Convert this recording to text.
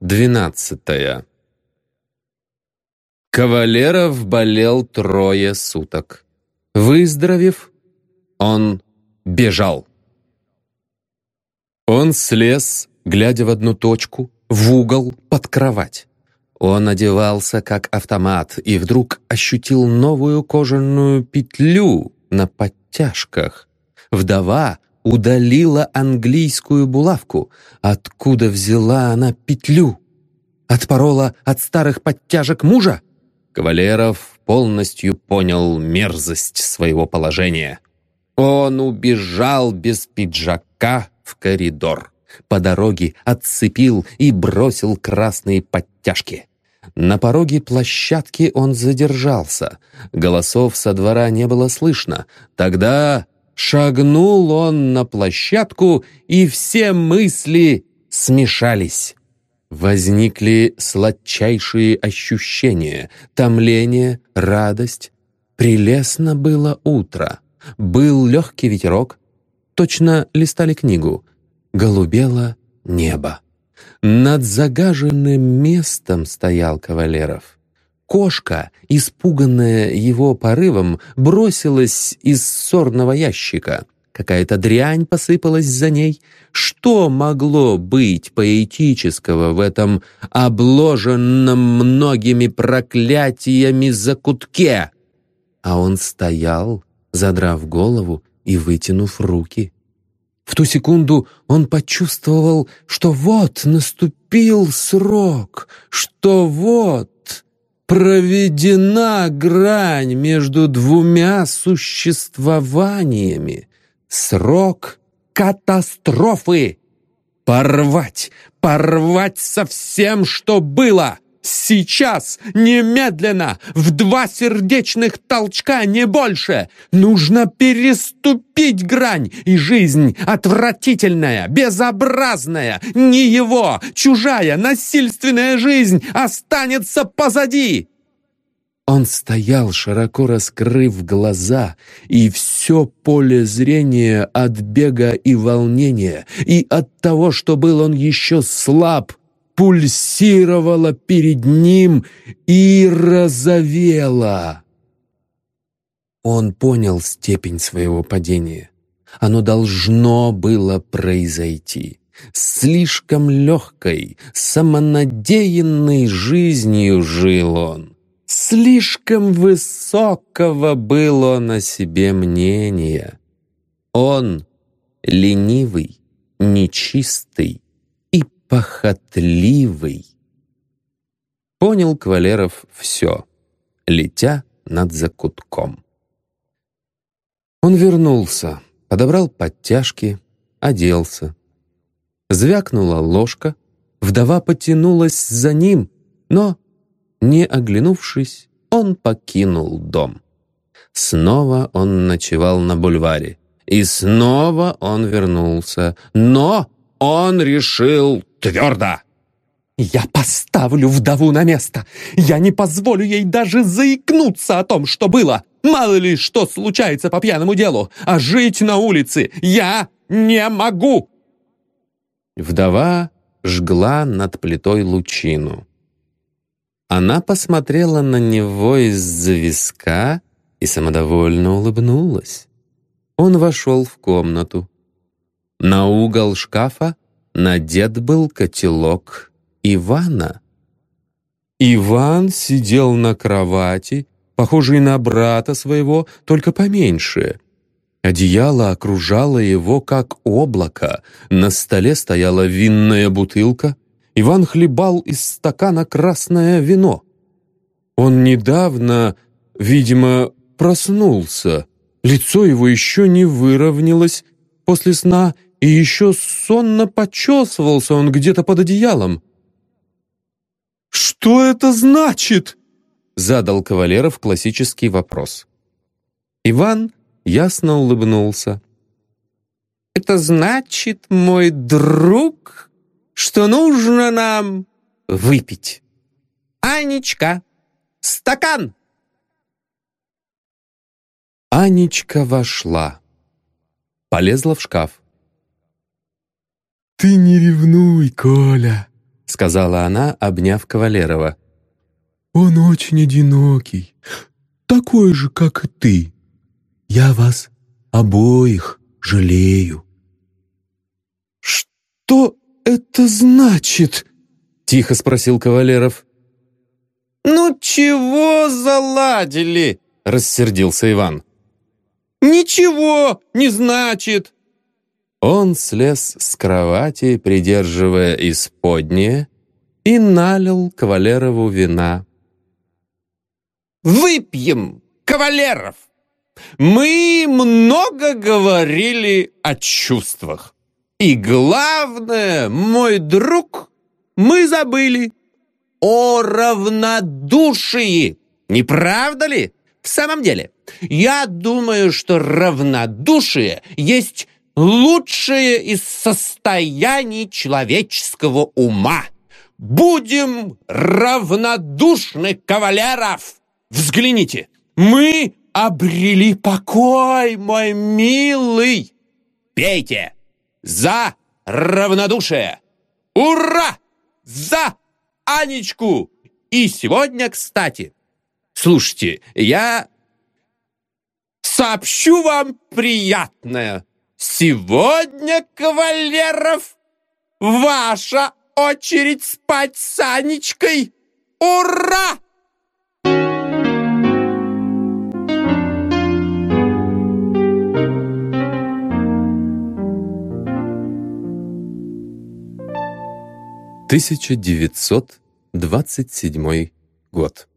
Двенадцатая. Кавалеров болел трое суток. Выздоровев, он бежал. Он слез, глядя в одну точку, в угол, под кровать. Он одевался как автомат и вдруг ощутил новую кожаную петлю на подтяжках. Вдова удалила английскую булавку. Откуда взяла она петлю? Отпорола от старых подтяжек мужа? Кавалеров полностью понял мерзость своего положения. Он убежал без пиджака в коридор. По дороге отцепил и бросил красные подтяжки. На пороге площадки он задержался. Голосов со двора не было слышно. Тогда Шагнул он на площадку, и все мысли смешались. Возникли сладчайшие ощущения, томление, радость. Прелестно было утро. Был легкий ветерок. Точно листали книгу. Голубело небо. Над загаженным местом стоял Кавалеров. Кошка, испуганная его порывом, бросилась из сорного ящика. Какая-то дрянь посыпалась за ней. Что могло быть поэтического в этом обложенном многими проклятиями закутке? А он стоял, задрав голову и вытянув руки. В ту секунду он почувствовал, что вот наступил срок, что вот проведена грань между двумя существованиями. Срок катастрофы. Порвать, порвать со всем, что было. Сейчас, немедленно, в два сердечных толчка, не больше. Нужно переступить грань, и жизнь отвратительная, безобразная, не его, чужая, насильственная жизнь останется позади. Он стоял, широко раскрыв глаза, и все поле зрения от бега и волнения, и от того, что был он еще слаб, пульсировала перед ним и разовела. Он понял степень своего падения. Оно должно было произойти. Слишком легкой, самонадеянной жизнью жил он. Слишком высокого было на себе мнение. Он ленивый, нечистый, похотливый. Понял Квалеров все, летя над закутком. Он вернулся, подобрал подтяжки, оделся. Звякнула ложка, вдова потянулась за ним, но, не оглянувшись, он покинул дом. Снова он ночевал на бульваре. И снова он вернулся. Но он решил твердо. «Я поставлю вдову на место! Я не позволю ей даже заикнуться о том, что было! Мало ли что случается по пьяному делу! А жить на улице я не могу!» Вдова жгла над плитой лучину. Она посмотрела на него из-за виска и самодовольно улыбнулась. Он вошел в комнату. На угол шкафа надет был котелок Ивана. Иван сидел на кровати, похожий на брата своего, только поменьше. Одеяло окружало его, как облако. На столе стояла винная бутылка. Иван хлебал из стакана красное вино. Он недавно, видимо, проснулся. Лицо его еще не выровнялось после сна, и еще сонно почесывался он где-то под одеялом. «Что это значит?» — задал Кавалеров классический вопрос. Иван ясно улыбнулся. «Это значит, мой друг, что нужно нам выпить. Анечка, стакан!» Анечка вошла, полезла в шкаф. «Ты не ревнуй, Коля!» — сказала она, обняв Кавалерова. «Он очень одинокий, такой же, как и ты. Я вас обоих жалею». «Что это значит?» — тихо спросил Кавалеров. «Ну чего заладили?» — рассердился Иван. «Ничего не значит!» Он слез с кровати, придерживая исподнее, и налил Кавалерову вина. «Выпьем, Кавалеров! Мы много говорили о чувствах. И главное, мой друг, мы забыли о равнодушии. Не правда ли? В самом деле, я думаю, что равнодушие есть лучшее из состояний человеческого ума. Будем равнодушны, кавалеров! Взгляните, мы обрели покой, мой милый! Пейте! За равнодушие! Ура! За Анечку! И сегодня, кстати, слушайте, я сообщу вам приятное. Сегодня, кавалеров, ваша очередь спать с Анечкой. Ура! Тысяча девятьсот двадцать седьмой год.